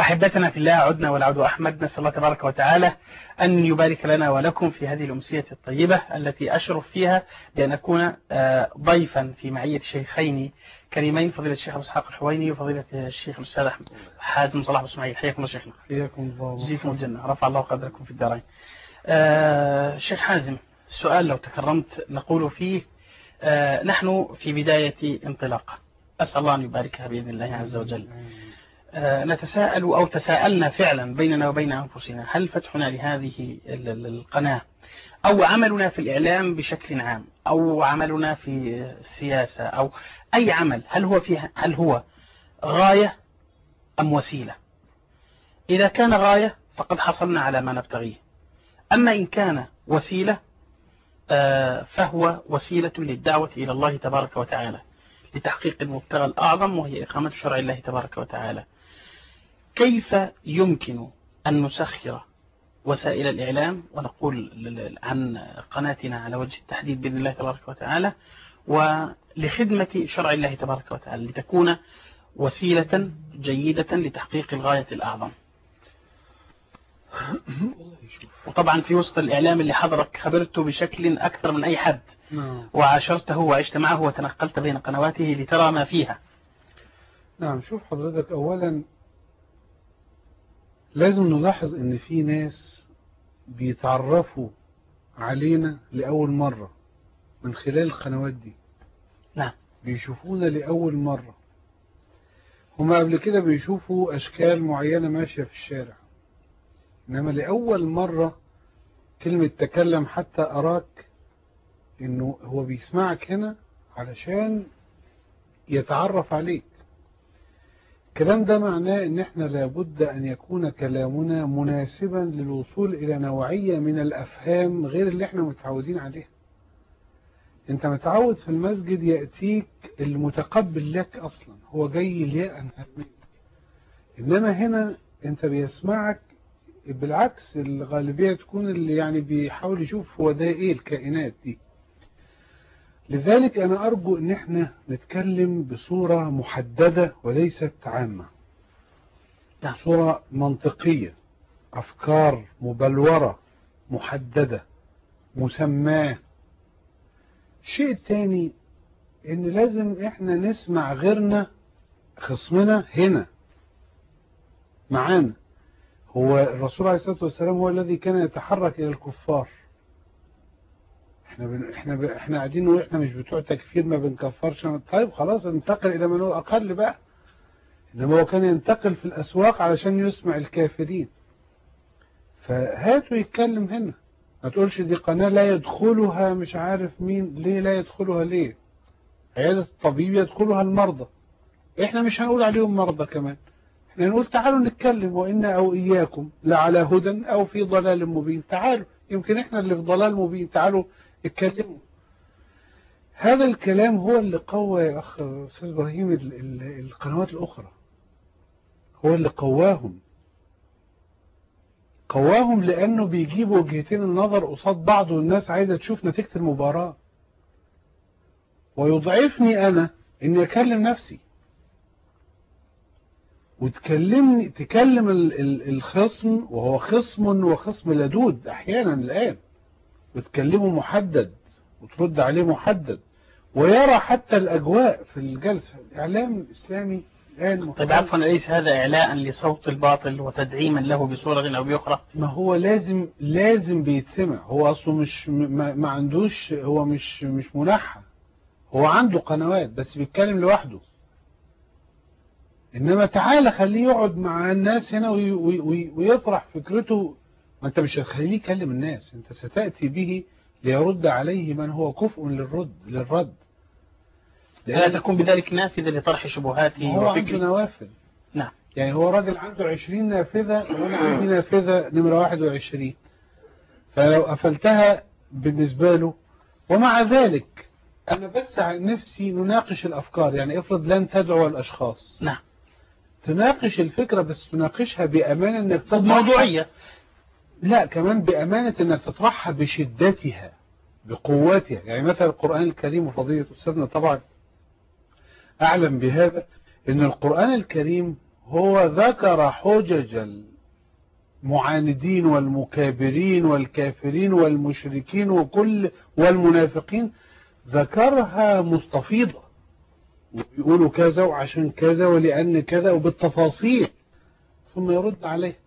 أحبتنا في الله عدنا والعود أحمد. نسأل الله تبارك وتعالى أن يبارك لنا ولكم في هذه الأمسية الطيبة التي أشرف فيها بأن أكون ضيفا في معية شيخين كريمين فضيلة الشيخ أبو إسحاق الحويني وفضيلة الشيخ الأستاذ أحمد حازم صلاح أبو إسماعيل. حياكم الله شيخنا. حياكم الله. جزيكم الجنة. رفع الله قدركم في الدارين. شيخ حازم سؤال لو تكرمت نقول فيه نحن في بداية انطلاقة أسأل الله أن يباركها بإذن الله عز وجل. نتساءل أو تساءلنا فعلا بيننا وبين أنفسنا هل فتحنا لهذه القناة؟ أو عملنا في الإعلام بشكل عام أو عملنا في السياسة أو أي عمل هل هو فيه هل هو غاية أم وسيلة؟ إذا كان غاية فقد حصلنا على ما نبتغيه. أما إن كان وسيلة فهو وسيلة للدعوة إلى الله تبارك وتعالى لتحقيق المبتغى الأعظم وهي إقامة شرع الله تبارك وتعالى. كيف يمكن أن نسخر وسائل الإعلام ونقول عن قناتنا على وجه التحديد بإذن الله تبارك وتعالى ولخدمة شرع الله تبارك وتعالى لتكون وسيلة جيدة لتحقيق الغاية الأعظم. وطبعا في وسط الإعلام اللي حضرك خبرته بشكل أكثر من أي حد نعم. وعاشرته وعشت معه وتنقلت بين قنواته لترى ما فيها. نعم شوف حضرتك أولا لازم نلاحظ إن في ناس بيتعرفوا علينا لأول مرة من خلال القنوات دي. نعم. بيشوفونا لأول مرة. هما قبل كده بيشوفوا أشكال معينة ماشية في الشارع. إنما لأول مرة كلمة تكلم حتى أراك إنه هو بيسمعك هنا علشان يتعرف عليك. الكلام ده معناه إن إحنا لابد أن يكون كلامنا مناسبا للوصول إلى نوعية من الأفهام غير اللي إحنا متعودين عليها. أنت متعود في المسجد يأتيك المتقبل لك أصلا هو جاي ليأن منك إنما هنا أنت بيسمعك بالعكس الغالبية تكون اللي يعني بيحاول يشوف هو ده إيه الكائنات دي. لذلك أنا أرجو أن إحنا نتكلم بصورة محددة وليست عامة. صورة منطقية أفكار مبلورة محددة مسماة. الشيء الثاني إن لازم إحنا نسمع غيرنا خصمنا هنا معانا. هو الرسول عليه الصلاة والسلام هو الذي كان يتحرك إلى الكفار. إحنا بن... إحنا ب... إحنا قاعدين نقول إحنا مش بتوع تكفير ما بنكفرش. طيب خلاص انتقل إلى من هو أقل بقى. انما هو كان ينتقل في الأسواق علشان يسمع الكافرين. فهاتوا يتكلم هنا. ما تقولش دي قناة لا يدخلها مش عارف مين ليه لا يدخلها ليه؟ عيادة الطبيب يدخلها المرضى. إحنا مش هنقول عليهم مرضى كمان. إحنا نقول تعالوا نتكلم وإنا أو إياكم لعلى هدى أو في ضلال مبين. تعالوا يمكن إحنا اللي في ضلال مبين. تعالوا اتكلموا. هذا الكلام هو اللي قوى يا أخ أستاذ إبراهيم ال ال القنوات الأخرى. هو اللي قواهم. قواهم لأنه بيجيب وجهتين النظر قصاد بعض والناس عايزة تشوف نتيجة المباراة. ويضعفني أنا إني أكلم نفسي. وتكلمني تكلم ال ال الخصم وهو خصم وخصم لدود أحيانا الآن. وتكلمه محدد وترد عليه محدد ويرى حتى الأجواء في الجلسة. الإعلام الإسلامي طيب عفوا أليس هذا إعلاء لصوت الباطل وتدعيما له بصورة أو بأخرى؟ ما هو لازم لازم بيتسمع. هو أصله مش ما, ما عندوش هو مش مش منحى هو عنده قنوات بس بيتكلم لوحده. إنما تعالى خليه يقعد مع الناس هنا وي وي ويطرح فكرته ما أنت مش هتخليه يكلم الناس أنت ستأتي به ليرد عليه من هو كفء للرد للرد. لا تكون بذلك نافذة لطرح شبهاته هو عنده نوافذ. نعم. يعني هو راجل عنده 20 نافذة وأنا عندي نافذة نمرة 21 فلو قفلتها بالنسبة له ومع ذلك أنا بس عن نفسي نناقش الأفكار. يعني افرض لن تدعو الأشخاص. نعم. تناقش الفكرة بس تناقشها بأمانة إنك تطرحها موضوعية. لا كمان بأمانة إنك تطرحها بشدتها بقوتها. يعني مثلا القرآن الكريم وفضيلة أستاذنا طبعا أعلم بهذا إن القرآن الكريم هو ذكر حجج المعاندين والمكابرين والكافرين والمشركين وكل والمنافقين ذكرها مستفيضة. ويقولوا كذا وعشان كذا ولأن كذا وبالتفاصيل ثم يرد عليه.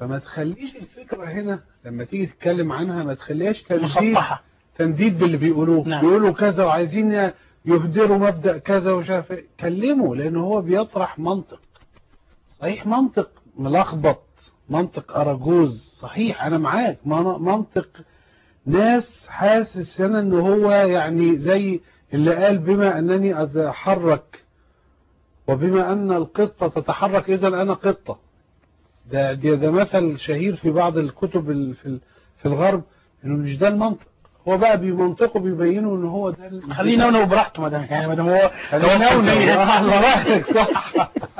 فما تخليش الفكرة هنا لما تيجي تتكلم عنها ما تخليهاش تنديد مسطحة. تنديد باللي بيقولوه. نعم. بيقولوا كذا وعايزين يهدروا مبدأ كذا ومش عارف إيه. كلمه لأن هو بيطرح منطق. صحيح منطق ملخبط منطق أراجوز. صحيح أنا معاك. من- منطق ناس حاسس هنا إن هو يعني زي اللي قال بما أنني أتحرك وبما أن القطة تتحرك اذا أنا قطة. ده ده, ده مثل شهير في بعض الكتب ال- في ال- في الغرب إنه مش ده المنطق. هو بقى بمنطقه بيبينوا إن هو ده خليه ينونو براحته ما دام يعني ما دام هو رأيك صح.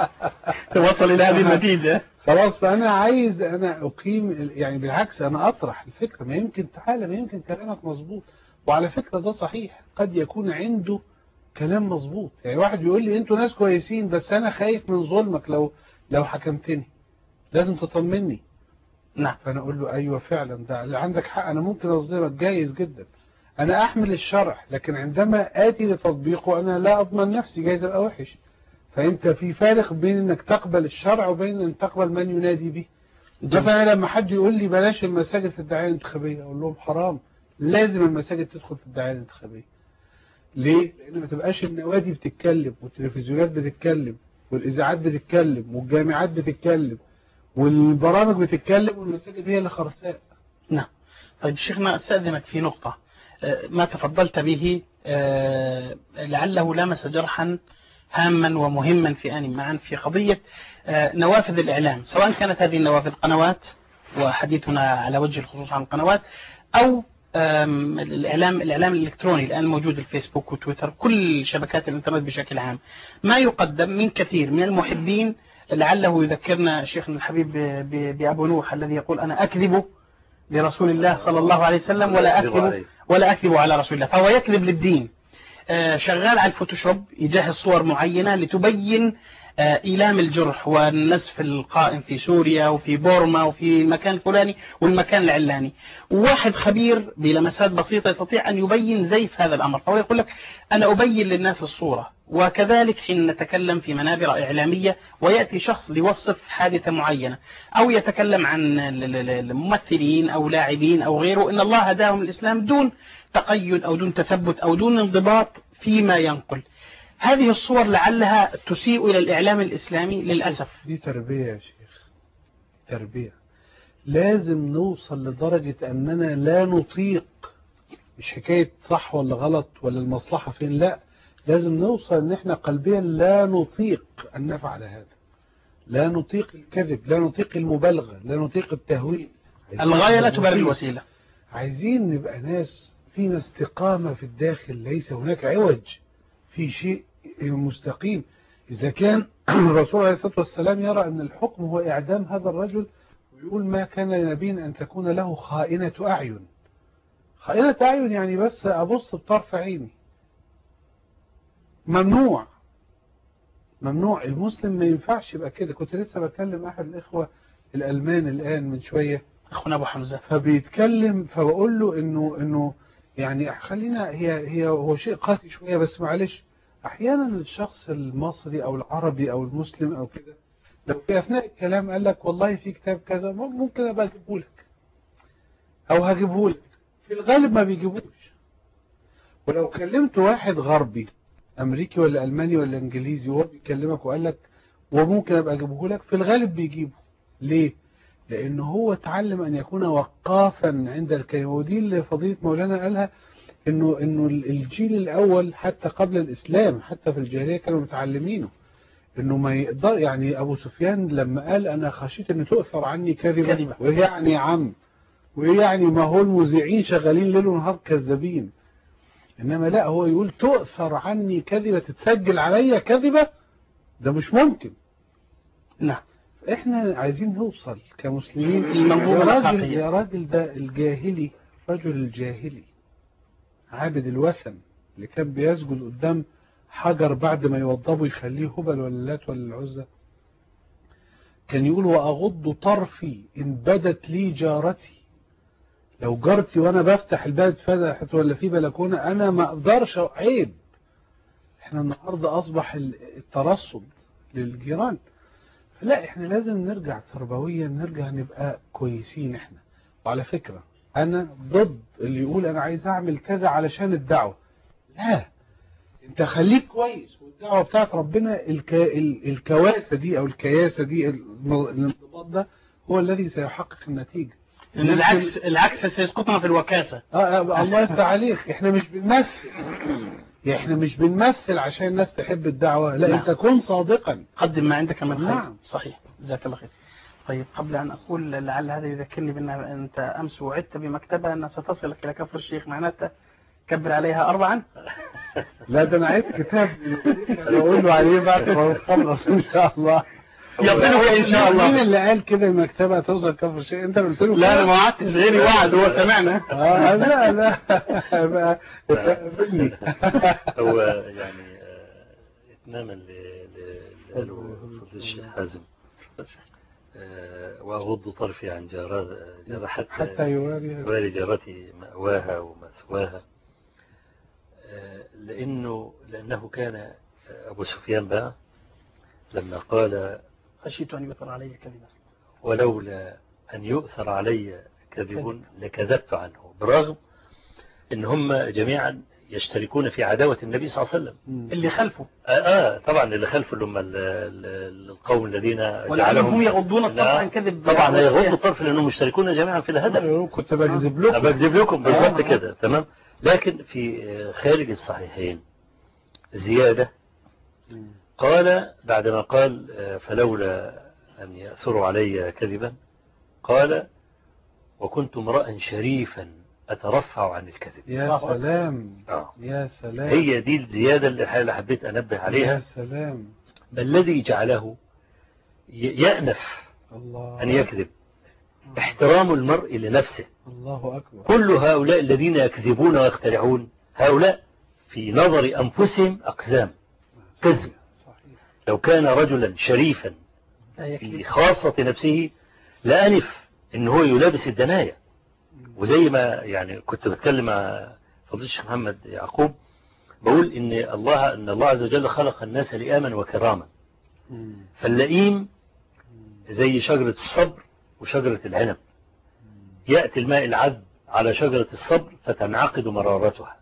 توصل إلى هذه النتيجة. خلاص فأنا عايز أنا أقيم يعني بالعكس أنا أطرح الفكرة. ما يمكن تعالى ما يمكن كلامك مظبوط. وعلى فكرة ده صحيح. قد يكون عنده كلام مظبوط. يعني واحد بيقول لي أنتوا ناس كويسين بس أنا خايف من ظلمك لو لو حكمتني. لازم تطمني. نعم. فأنا أقول له أيوه فعلا ده اللي عندك حق أنا ممكن اظلمك جايز جدا. أنا أحمل الشرع لكن عندما آتي لتطبيقه أنا لا أضمن نفسي جايز ابقى وحش. فأنت في فارق بين إنك تقبل الشرع وبين إن تقبل من ينادي به. مثلا لما حد يقول لي بلاش المساجد في الدعاية الانتخابية أقول لهم حرام لازم المساجد تدخل في الدعاية الانتخابية. ليه؟ لأن ما تبقاش النوادي بتتكلم والتلفزيونات بتتكلم والإذاعات بتتكلم والجامعات بتتكلم. والبرامج بتتكلم والمساجد هي اللي خرساء نعم. طيب شيخنا أستأذنك في نقطة. آه، ما تفضلت به آه، لعله لمس جرحا هاما ومهما في آن معا في قضية آه، نوافذ الإعلام سواء كانت هذه النوافذ قنوات وحديثنا على وجه الخصوص عن القنوات أو الإعلام الإعلام الإلكتروني الآن موجود الفيسبوك وتويتر كل شبكات الإنترنت بشكل عام. ما يقدم من كثير من المحبين لعله يذكرنا شيخنا الحبيب بأبو نوح الذي يقول أنا أكذب لرسول الله صلى الله عليه وسلم ولا أكذب ولا أكذب على رسول الله. فهو يكذب للدين. آه، شغال على الفوتوشوب يجهز صور معينة لتبين آه، إيلام الجرح والنسف القائم في سوريا وفي بورما وفي المكان الفلاني والمكان العلاني. واحد خبير بلمسات بسيطة يستطيع أن يبين زيف هذا الأمر. فهو يقول لك أنا أبين للناس الصورة. وكذلك حين نتكلم في منابر إعلامية ويأتي شخص ليوصف حادثة معينة أو يتكلم عن الممثلين أو لاعبين أو غيره إن الله هداهم الإسلام دون تقيد أو دون تثبت أو دون انضباط فيما ينقل. هذه الصور لعلها تسيء إلى الإعلام الإسلامي للأسف. دي تربية يا شيخ تربية. لازم نوصل لدرجة أننا لا نطيق. مش حكاية صح ولا غلط ولا المصلحة فين لا. لازم نوصل إن إحنا قلبيا لا نطيق أن نفعل هذا. لا نطيق الكذب لا نطيق المبالغة لا نطيق التهويل. الغاية لا تبرر. الوسيلة. عايزين نبقى ناس فينا استقامة في الداخل ليس هناك عوج في شيء مستقيم. إذا كان الرسول عليه الصلاة والسلام يرى أن الحكم هو إعدام هذا الرجل ويقول ما كان لنبي أن تكون له خائنة أعين. خائنة أعين يعني بس أبص بطرف عيني. ممنوع. ممنوع. المسلم ما ينفعش يبقى كده. كنت لسه بكلم أحد الإخوة الألمان الآن من شوية. أخونا أبو حمزة. فبيتكلم فبقول له إنه إنه يعني خلينا هي هي هو شيء قاسي شوية بس معلش. أحيانا الشخص المصري أو العربي أو المسلم أو كده لو في أثناء الكلام قال لك والله في كتاب كذا ممكن أبقى أجيبه لك. أو هجيبه لك. في الغالب ما بيجيبوش. ولو كلمت واحد غربي أمريكي ولا ألماني ولا إنجليزي وهو بيكلمك وقال لك وممكن ابقى اجيبه لك في الغالب بيجيبه. ليه؟ لأنه هو تعلم أن يكون وقافا عند الكلمة. ودي اللي فضيلة مولانا قالها إنه إنه الجيل الأول حتى قبل الإسلام حتى في الجاهلية كانوا متعلمينه. إنه ما يقدر يعني أبو سفيان لما قال أنا خشيت إن تؤثر عني كذبة. وإيه يعني يا عم وإيه يعني ما هو المذيعين شغالين ليل ونهار كذابين. إنما لا هو يقول تؤثر عني كذبة تتسجل عليا كذبة؟ ده مش ممكن. نعم إحنا عايزين نوصل كمسلمين يا راجل. يا راجل ده الجاهلي رجل الجاهلي عابد الوثن اللي كان بيسجد قدام حجر بعد ما يوضبه يخليه هبل ولا لات ولا العزة كان يقول وأغض طرفي إن بدت لي جارتي لو جارتي وأنا بفتح الباب فتحت ولا في بلكونة أنا ما أقدرش عيب إحنا النهاردة أصبح الترصد للجيران. فلا إحنا لازم نرجع تربويا نرجع نبقى كويسين إحنا. وعلى فكرة أنا ضد اللي يقول أنا عايز أعمل كذا علشان الدعوة. لا أنت خليك كويس والدعوة بتاعت ربنا الك... ال- الكواسة دي أو الكياسة دي الانضباط ده هو الذي سيحقق النتيجة. لأن العكس العكس سيسقطنا في الوكاسة. آه آه الله يفتح عليك إحنا مش بنمثل. إحنا مش بنمثل عشان الناس تحب الدعوة. لا نعم. انت كن صادقا. قدم ما عندك من خير نعم. صحيح. جزاك الله خير. طيب قبل أن أقول لعل هذا يذكرني بأن أنت أمس وعدت بمكتبة أنها ستصلك إلى كفر الشيخ معناتها. كبر عليها أربعا. لا ده أنا عايز كتاب. بقول له عليه بعد ما نخلص إن شاء الله. يصلك إن شاء الله. مين اللي قال كده المكتبه هتوصل كفر الشيخ أنت قلت له لا؟ أنا ما وعدتش غيري وعد هو سمعنا. آه لا لا. هو يعني آه، ل- اللي قاله فضل الشيخ حازم. آه، وأغض طرفي عن جارة حتى حتى يواري. يواري جارتي مأواها ومثواها آه، لأنه لأنه كان أبو سفيان بقى لما قال خشيت أن يثر علي كذبا. ولولا أن يؤثر علي كذب لكذبت عنه برغم أن هم جميعا يشتركون في عداوة النبي صلى الله عليه وسلم. اللي خلفه. آه, آه طبعا اللي خلف اللي هم ال- ال- القوم الذين ولعلهم هم يغضون الطرف عن كذب. طبعا هيغضوا الطرف لأنهم مشتركون جميعا في الهدف. كنت بكذب لكم. بكذب لكم بالظبط آه. كده تمام؟ لكن في خارج الصحيحين زيادة قال بعدما قال آه، فلولا أن يأثروا علي كذبا قال وكنت امرأ شريفا أترفع عن الكذب. يا. سلام. آه. يا سلام. هي دي الزيادة اللي حبيت أنبه يا عليها سلام. ما الذي جعله يأنف الله. أن يكذب. احترام المرء لنفسه. الله أكبر. كل هؤلاء الذين يكذبون ويخترعون هؤلاء في نظر أنفسهم أقزام كذب. لو كان رجلا شريفا في خاصة نفسه لأنف إن هو يلابس الدناية وزي ما يعني كنت بتكلم مع فضيلة الشيخ محمد يعقوب بقول إن الله إن الله عز وجل خلق الناس لئاما وكراما. فاللئيم زي شجرة الصبر وشجرة العنب. يأتي الماء العذب على شجرة الصبر فتنعقد مرارتها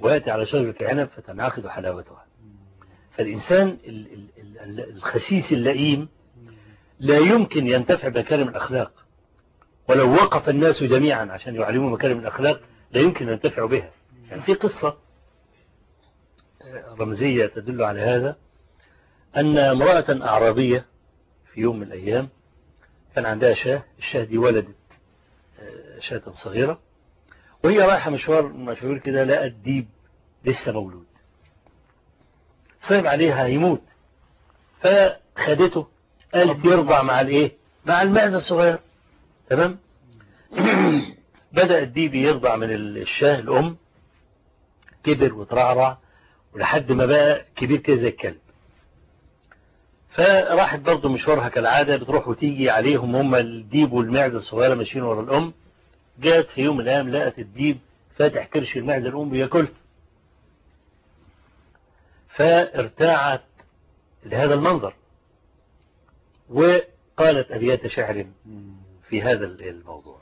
ويأتي على شجرة العنب فتنعقد حلاوتها. فالإنسان ال- ال- ال- الخسيس اللئيم لا يمكن ينتفع بمكارم الأخلاق. ولو وقف الناس جميعا عشان يعلموا مكارم الأخلاق لا يمكن أن ينتفعوا بها. يعني في قصة آه، رمزية تدل على هذا أن امرأة أعرابية في يوم من الأيام كان عندها شاة الشاة دي ولدت آه، شاة صغيرة وهي رايحة مشوار مشوار كده لقت ديب لسه مولود. صعب عليها يموت فخدته قالت يرضع مع الإيه؟ مع المعزة الصغير. تمام؟ بدأ الديب يرضع من الشاه الأم كبر وترعرع ولحد ما بقى كبير كده زي الكلب. فراحت برضه مشوارها كالعادة بتروح وتيجي عليهم هم الديب والمعزة الصغيرة ماشيين ورا الأم. جات في يوم من الأيام لقت الديب فاتح كرش المعزة الأم بياكلها فارتاعت لهذا المنظر. وقالت أبيات شعر في هذا الموضوع.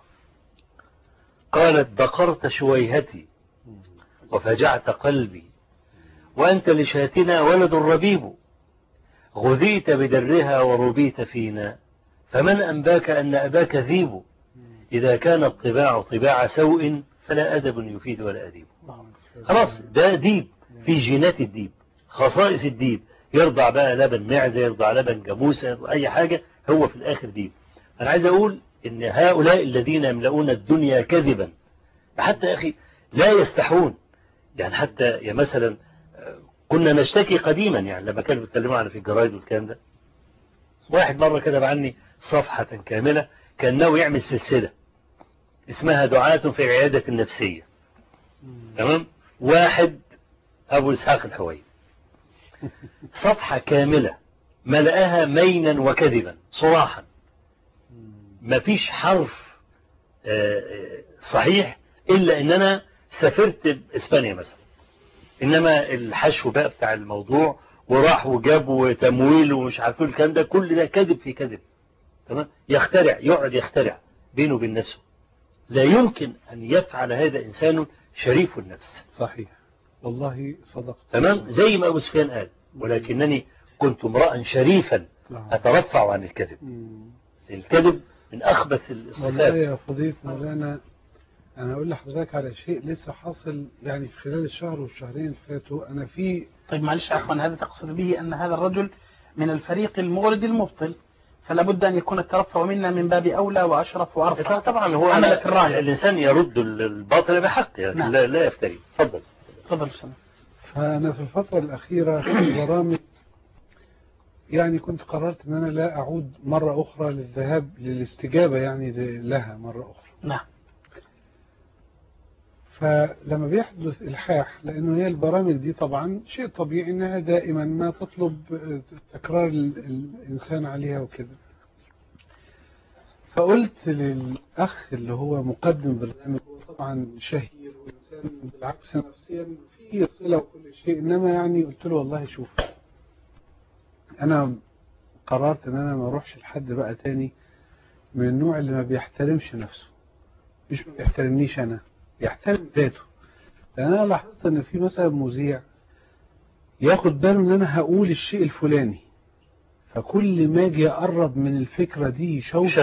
قالت بقرت شويهتي وفجعت قلبي. وأنت لشاتنا ولد ربيب غذيت بدرها وربيت فينا. فمن أنباك أن أباك ذيب؟ إذا كان الطباع طباع سوء فلا أدب يفيد ولا أديب. خلاص ده ديب. في جينات الديب. خصائص الديب يرضع بقى لبن معزة يرضع لبن جاموسة أي حاجة هو في الآخر ديب أنا عايز أقول إن هؤلاء الذين يملؤون الدنيا كذبا. حتى أخي لا يستحون. يعني حتى يا مثلا كنا نشتكي قديما يعني لما كانوا بيتكلموا عن في الجرايد والكلام ده. واحد مرة كتب عني صفحة كاملة كان ناوي يعمل سلسلة اسمها دعاة في العيادة النفسية. تمام؟ واحد أبو إسحاق الحوي صفحة كاملة ملأها مينا وكذبا صراحا. ما فيش حرف آه، آه، صحيح إلا إن أنا سافرت بإسبانيا مثلا. إنما الحشو بقى بتاع الموضوع وراح وجاب وتمويل ومش عارف إيه الكلام ده كل ده كذب في كذب. تمام؟ يخترع يقعد يخترع بينه وبين نفسه. لا يمكن أن يفعل هذا إنسان شريف النفس. صحيح. والله صدقت. تمام؟ زي ما أبو سفيان قال ولكنني كنت امرأ شريفا نعم. أترفع عن الكذب. الكذب من أخبث والله الصفات يا فضيلة مولانا أنا أقول لحضرتك على شيء لسه حاصل يعني في خلال الشهر والشهرين اللي فاتوا. أنا في طيب معلش عفوا هذا تقصد به أن هذا الرجل من الفريق المورد المبطل فلا بد أن يكون الترفع منا من باب أولى وأشرف وأرفع. طبعا هو عملت الراية الإنسان يرد الباطل بحقه يعني نعم. لا, لا يفتري. تفضل. تفضل أستاذ. فأنا في الفترة الأخيرة في برامج يعني كنت قررت أن أنا لا أعود مرة أخرى للذهاب للاستجابة يعني لها مرة أخرى. نعم. فلما بيحدث إلحاح لأنه هي البرامج دي طبعا شيء طبيعي أنها دائما ما تطلب تكرار ال- الإنسان عليها وكده. فقلت للأخ اللي هو مقدم برنامج هو طبعا شهير وإنسان بالعكس نفسيا فيه صلة وكل شيء إنما يعني قلت له والله شوف أنا قررت إن أنا ما أروحش لحد بقى تاني من النوع اللي ما بيحترمش نفسه مش ما بيحترمنيش أنا يحترم ذاته. لأن أنا لاحظت إن في مثلا مذيع ياخد باله إن أنا هقول الشيء الفلاني فكل ما أجي أقرب من الفكرة دي يشوف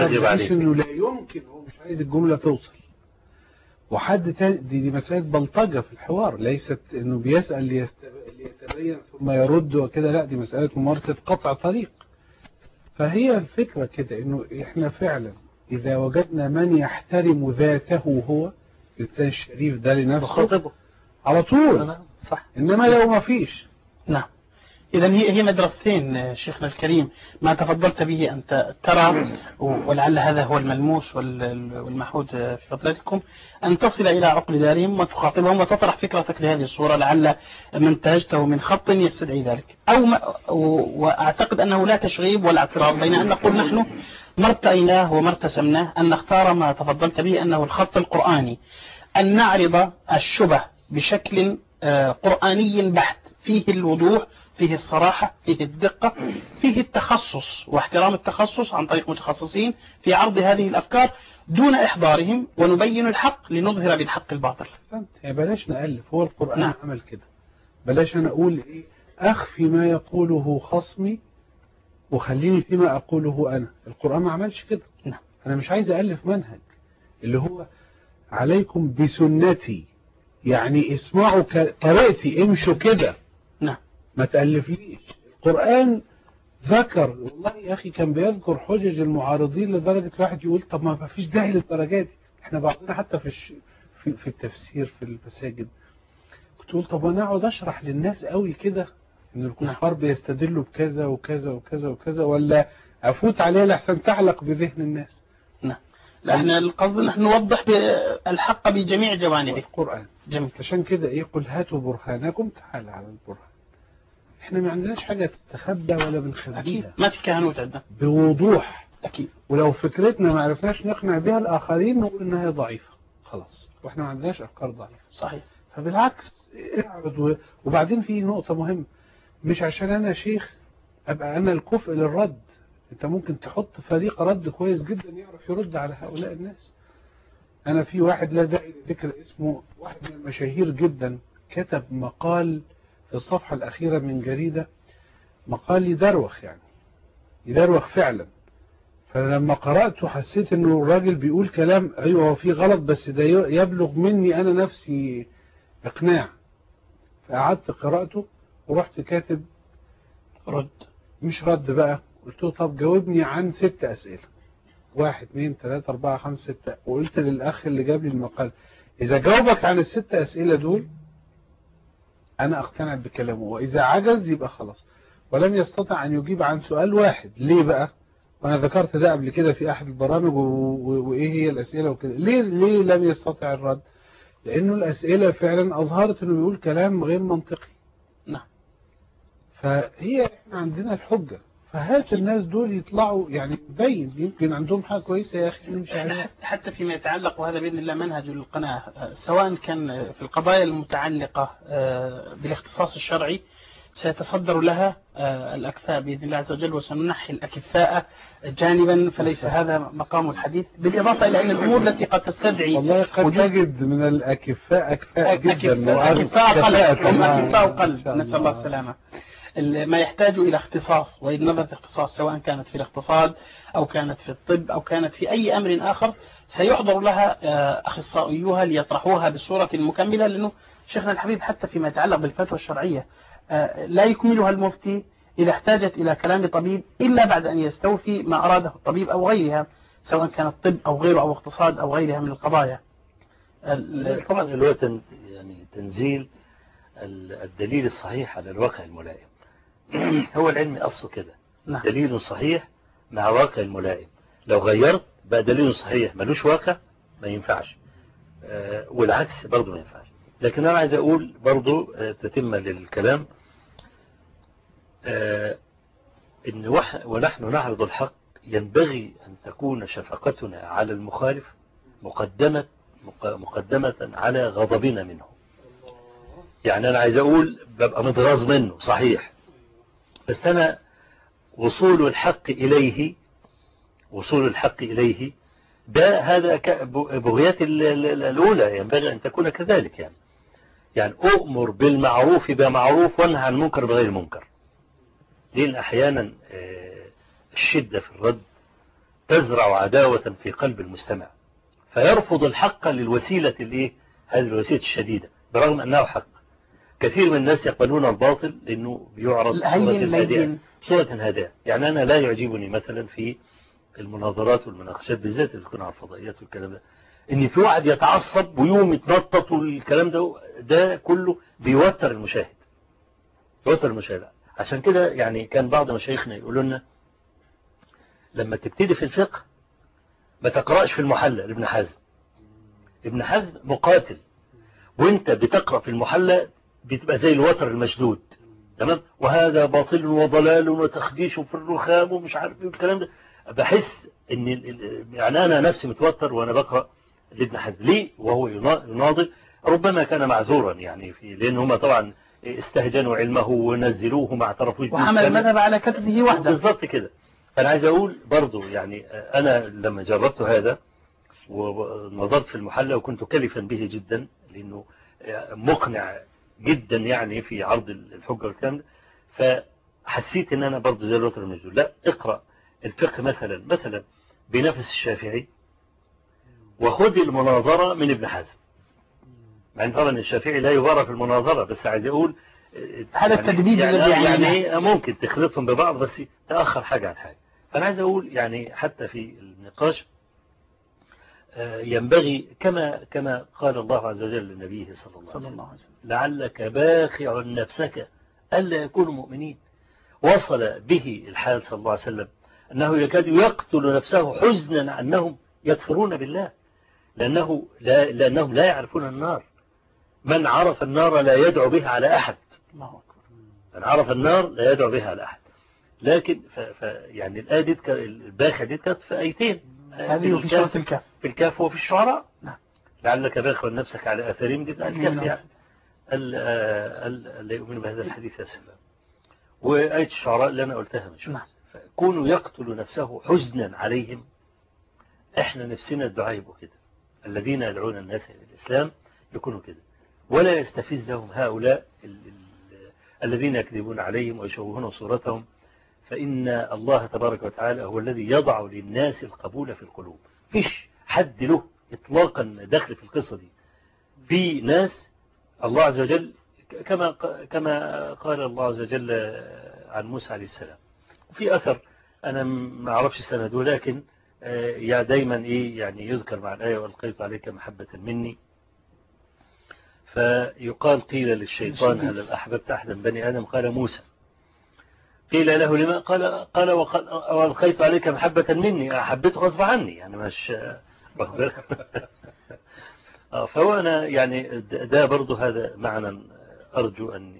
إنه لا يمكن هو مش عايز الجملة توصل. وحد تاني دي, دي مسألة بلطجة في الحوار. ليست إنه بيسأل ليتبين ثم يرد وكده لا دي مسألة ممارسة قطع طريق. فهي الفكرة كده إنه إحنا فعلا إذا وجدنا من يحترم ذاته هو الإنسان الشريف ده لنفسه على طول. أنا صح. إنما لو ما فيش. نعم. إذا هي مدرستين شيخنا الكريم. ما تفضلت به أنت ترى ولعل هذا هو الملموس وال- والمحمود آه، في فضلتكم أن تصل إلى عقل دارهم وتخاطبهم وتطرح فكرتك لهذه الصورة لعل من انتهجته من خط يستدعي ذلك. أو ما وأعتقد أنه لا تشغيب ولا اعتراض بين أن نقول نحن ما ارتأيناه وما ارتسمناه أن نختار ما تفضلت به أنه الخط القرآني. أن نعرض الشبه بشكل آه، قرآني بحت فيه الوضوح فيه الصراحة فيه الدقة فيه التخصص واحترام التخصص عن طريق متخصصين في عرض هذه الأفكار دون إحضارهم ونبين الحق لنظهر بالحق الباطل. يعني بلاش نألف هو القرآن نعم. عمل كده. بلاش أنا أقول إيه؟ أخفي ما يقوله خصمي وخليني فيما أقوله أنا. القرآن ما عملش كده. نعم. أنا مش عايز ألف منهج اللي هو عليكم بسنتي يعني اسمعوا طريقتي امشوا كده. ما تألفليش القرآن ذكر والله يا أخي كان بيذكر حجج المعارضين لدرجة الواحد يقول طب ما فيش داعي للدرجات دي. إحنا بعضنا حتى في, الش... في في التفسير في المساجد. كنت قلت طب أنا أقعد أشرح للناس قوي كده إن الكفار بيستدلوا بكذا وكذا وكذا وكذا ولا أفوت عليها لحسن تعلق بذهن الناس؟ نعم. لا إحنا القصد نحن نوضح ب- الحق بجميع جوانبه. القرآن جميل. عشان كده إيه قل هاتوا برهانكم تعال على البرهان. إحنا ما عندناش حاجة تتخبى ولا أكيد. بنخبيها ما في كهنوت عندنا بوضوح. أكيد. ولو فكرتنا ما عرفناش نقنع بها الآخرين نقول إنها ضعيفة. خلاص. وإحنا ما عندناش أفكار ضعيفة. صحيح. فبالعكس اعرض. وبعدين في نقطة مهمة. مش عشان أنا شيخ أبقى أنا الكفء للرد. أنت ممكن تحط فريق رد كويس جدا يعرف يرد على هؤلاء الناس. أنا في واحد لا داعي لذكر اسمه واحد من المشاهير جدا كتب مقال الصفحة الأخيرة من جريدة مقال يدروخ يعني يدروخ فعلا. فلما قرأته حسيت إنه الراجل بيقول كلام أيوه هو في غلط بس ده يبلغ مني أنا نفسي إقناع. فقعدت قرأته ورحت كاتب رد. مش رد بقى قلت له طب جاوبني عن ست أسئلة. واحد اثنين ثلاثة أربعة خمسة ستة. وقلت للأخ اللي جاب لي المقال إذا جاوبك عن الست أسئلة دول أنا أقتنع بكلامه وإذا عجز يبقى خلاص. ولم يستطع أن يجيب عن سؤال واحد. ليه بقى؟ وأنا ذكرت ده قبل كده في أحد البرامج. وإيه هي الأسئلة وكده. ليه ليه لم يستطع الرد؟ لأنه الأسئلة فعلا أظهرت أنه بيقول كلام غير منطقي. نعم. فهي عندنا الحجة. فهات الناس دول يطلعوا يعني باين يمكن عندهم حاجة كويسة يا أخي نمشي إحنا عليها حت- حتى فيما يتعلق وهذا بإذن الله منهج القناة آه، سواء كان في القضايا المتعلقة آه، بالاختصاص الشرعي سيتصدر لها آه، الأكفاء بإذن الله عز وجل وسننحي الأكفاء جانبا فليس هذا مقام الحديث. بالإضافة إلى أن الأمور التي قد تستدعي والله قد تجد من الأكفاء أكفاء جدا أكفاء أكفاء قلب هم. أكفاء قلب. نسأل الله السلامة. ال- ما يحتاج إلى اختصاص وإن نظرة اختصاص سواء كانت في الاقتصاد أو كانت في الطب أو كانت في أي أمر آخر سيحضر لها آه، أخصائيوها ليطرحوها بصورة مكملة لأنه شيخنا الحبيب حتى فيما يتعلق بالفتوى الشرعية آه، لا يكملها المفتي إذا احتاجت إلى كلام طبيب إلا بعد أن يستوفي ما أراده الطبيب أو غيرها سواء كان الطب أو غيره أو اقتصاد أو غيرها من القضايا. ال- طبعا تن يعني تنزيل ال- الدليل الصحيح على الواقع الملائم. هو العلم أصله كده. نعم. دليل صحيح مع واقع الملائم. لو غيرت بقى دليل صحيح ملوش واقع ما ينفعش. آه، والعكس برضه ما ينفعش. لكن أنا عايز أقول برضه آه، تتمة للكلام آه، إن ونحن نعرض الحق ينبغي أن تكون شفقتنا على المخالف مقدمة مق- مقدمة على غضبنا منه. يعني أنا عايز أقول ببقى متغاظ منه صحيح. بس أنا وصول الحق إليه وصول الحق إليه ده هذا بغيات ال- ال- الأولى ينبغي أن تكون كذلك يعني. يعني أؤمر بالمعروف بمعروف وانهى عن المنكر بغير منكر. لأن أحيانا آه، الشدة في الرد تزرع عداوة في قلب المستمع. فيرفض الحق للوسيلة الإيه؟ هذه الوسيلة الشديدة برغم أنه حق. كثير من الناس يقبلون الباطل لأنه بيعرض صورة هادئة. صورة هادئة. يعني أنا لا يعجبني مثلا في المناظرات والمناقشات بالذات اللي تكون على الفضائيات والكلام ده. إن في واحد يتعصب ويوم يتنطط والكلام ده ده كله بيوتر المشاهد. يوتر المشاهد. عشان كده يعني كان بعض مشايخنا يقولوا لنا لما تبتدي في الفقه ما تقرأش في المحلى لابن حزم. ابن حزم مقاتل. وأنت بتقرأ في المحلى بتبقى زي الوتر المشدود تمام؟ وهذا باطل وضلال وتخديش في الرخام ومش عارف إيه الكلام ده. بحس إن يعني أنا نفسي متوتر وأنا بقرأ لابن حزم. ليه؟ وهو ينا- يناظر ربما كان معذورا يعني في لأن هم طبعا استهجنوا علمه ونزلوه ما اعترفوش. وحمل المذهب على كتفه وحده. بالظبط كده. فأنا عايز أقول برضو يعني أنا لما جربت هذا ونظرت في المحلى وكنت كلفا به جدا لأنه مقنع جدا يعني في عرض الحجة والكلام ده. فحسيت إن أنا برضو زي الوتر المجدول لا اقرأ الفقه مثلا مثلا بنفس الشافعي وخذ المناظرة من ابن حزم. مع إن طبعا الشافعي لا يبارى في المناظرة بس عايز أقول هذا التدبيب يعني الذي يعني, يعنينا. يعني ممكن تخلطهم ببعض بس تأخر حاجة عن حاجة. فأنا عايز أقول يعني حتى في النقاش ينبغي كما كما قال الله عز وجل لنبيه صلى الله عليه وسلم. لعلك باخع نفسك ألا يكونوا مؤمنين. وصل به الحال صلى الله عليه وسلم أنه يكاد يقتل نفسه حزنا أنهم يكفرون بالله لأنه لا لأنهم لا يعرفون النار. من عرف النار لا يدعو بها على أحد. من عرف النار لا يدعو بها على أحد. لكن ف ف يعني الآية دي الباخة دي كانت في آيتين. هذه وفي سورة الكهف في الكهف وفي الشعراء؟ نعم. لعلك باخع نفسك على آثارهم دي الكهف نعم. يعني. ال- ال- اللي يؤمن بهذا الحديث يا سلام. وآية الشعراء اللي أنا قلتها من شوية. نعم. فكونوا يقتل نفسه حزنا عليهم. إحنا نفسنا الدعاء يبقوا كده. الذين يدعون الناس إلى الإسلام يكونوا كده. ولا يستفزهم هؤلاء ال- ال- الذين يكذبون عليهم ويشوهون صورتهم. فإن الله تبارك وتعالى هو الذي يضع للناس القبول في القلوب. فيش حد له إطلاقا دخل في القصة دي. في ناس الله عز وجل كما كما قال الله عز وجل عن موسى عليه السلام. وفي أثر أنا ما أعرفش سنده لكن آه، يا دايما إيه يعني يذكر مع الآية وألقيت عليك محبة مني. فيقال قيل للشيطان هل. أحببت أحدا بني آدم؟ قال موسى. قيل له لما قال قال وقال وألقيت عليك محبة مني أحبته غصب عني يعني مش؟ آه، فهو أنا يعني ده برضو هذا معنى أرجو أن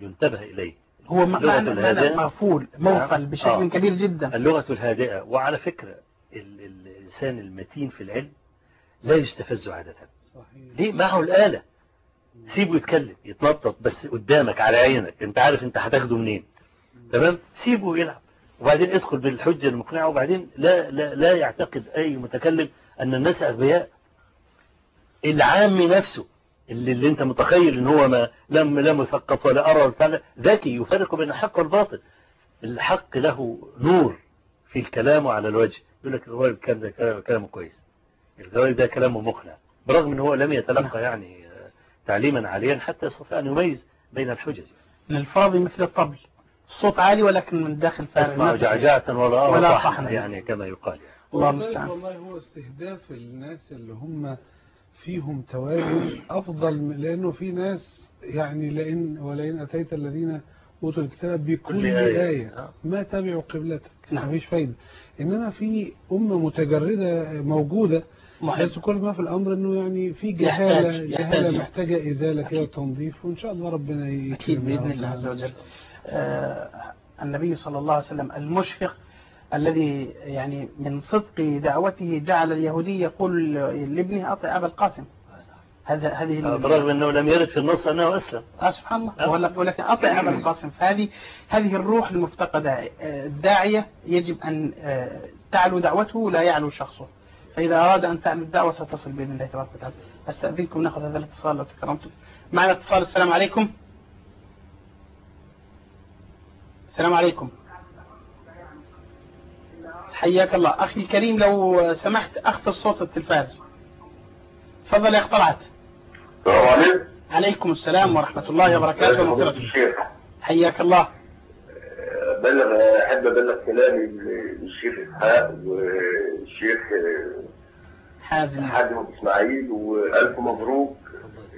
ينتبه إليه هو معنى. مغفول موصل نعم. بشكل آه. كبير جدا اللغة الهادئة وعلى فكرة ال- ال- الإنسان المتين في العلم لا يستفز عادة صحيح ليه معه الآلة سيبه يتكلم يتنطط بس قدامك على عينك أنت عارف أنت هتاخده منين تمام؟ سيبه يلعب. وبعدين ادخل بالحجة المقنعة وبعدين لا لا لا يعتقد أي متكلم أن الناس أغبياء. العام نفسه اللي, اللي أنت متخيل إن هو ما لم لا مثقف ولا بتاع، ذكي يفرق بين الحق والباطل. الحق له نور في الكلام على الوجه. يقول لك الراجل كان ده كلام- كلامه كويس. الراجل ده كلامه مقنع. برغم إن هو لم يتلقى يعني آه، تعليما عاليا حتى يستطيع أن يميز بين الحجج. من الفاضي مثل الطبل. الصوت عالي ولكن من داخل فارغ اسمع. جعجعة ولا ولا طحنا طحنا. يعني كما يقال يعني. الله المستعان والله هو استهداف الناس اللي هم فيهم توازن أفضل لأنه في ناس يعني لئن ولئن أتيت الذين أوتوا الكتاب بكل كل آية. آية. ما تبعوا قبلتك نعم. مفيش فايدة إنما في أمة متجردة موجودة محب. بس كل ما في الأمر إنه يعني في جهالة يحتاج جهالة. محتاجة إزالة كده. وتنظيف وإن شاء الله ربنا يكرم أكيد بإذن الله عز وجل النبي صلى الله عليه وسلم المشفق الذي يعني من صدق دعوته جعل اليهودي يقول لابنه أطع أبا القاسم. هذا هذه آه، برغم أنه لم يرد في النص أنه أسلم. آه سبحان الله. آه. ولكن أطع أبا القاسم. فهذه هذه الروح المفتقدة. آه، الداعية يجب آه، تعلو دعوته لا يعلو شخصه. فإذا أراد أن تعلو الدعوة ستصل بإذن الله تبارك وتعالى. أستأذنكم نأخذ هذا الاتصال. لو تكرمتم. معنا اتصال. السلام عليكم. السلام عليكم. حياك الله. أخي الكريم لو سمحت أخفض صوت التلفاز. تفضل يا أخ طلعت. السلام عليكم. عليكم السلام ورحمة الله وبركاته. حياك الله. بلغ أحب ابلغ كلامي للشيخ إسحاق والشيخ حازم. حازم أبو إسماعيل وألف مبروك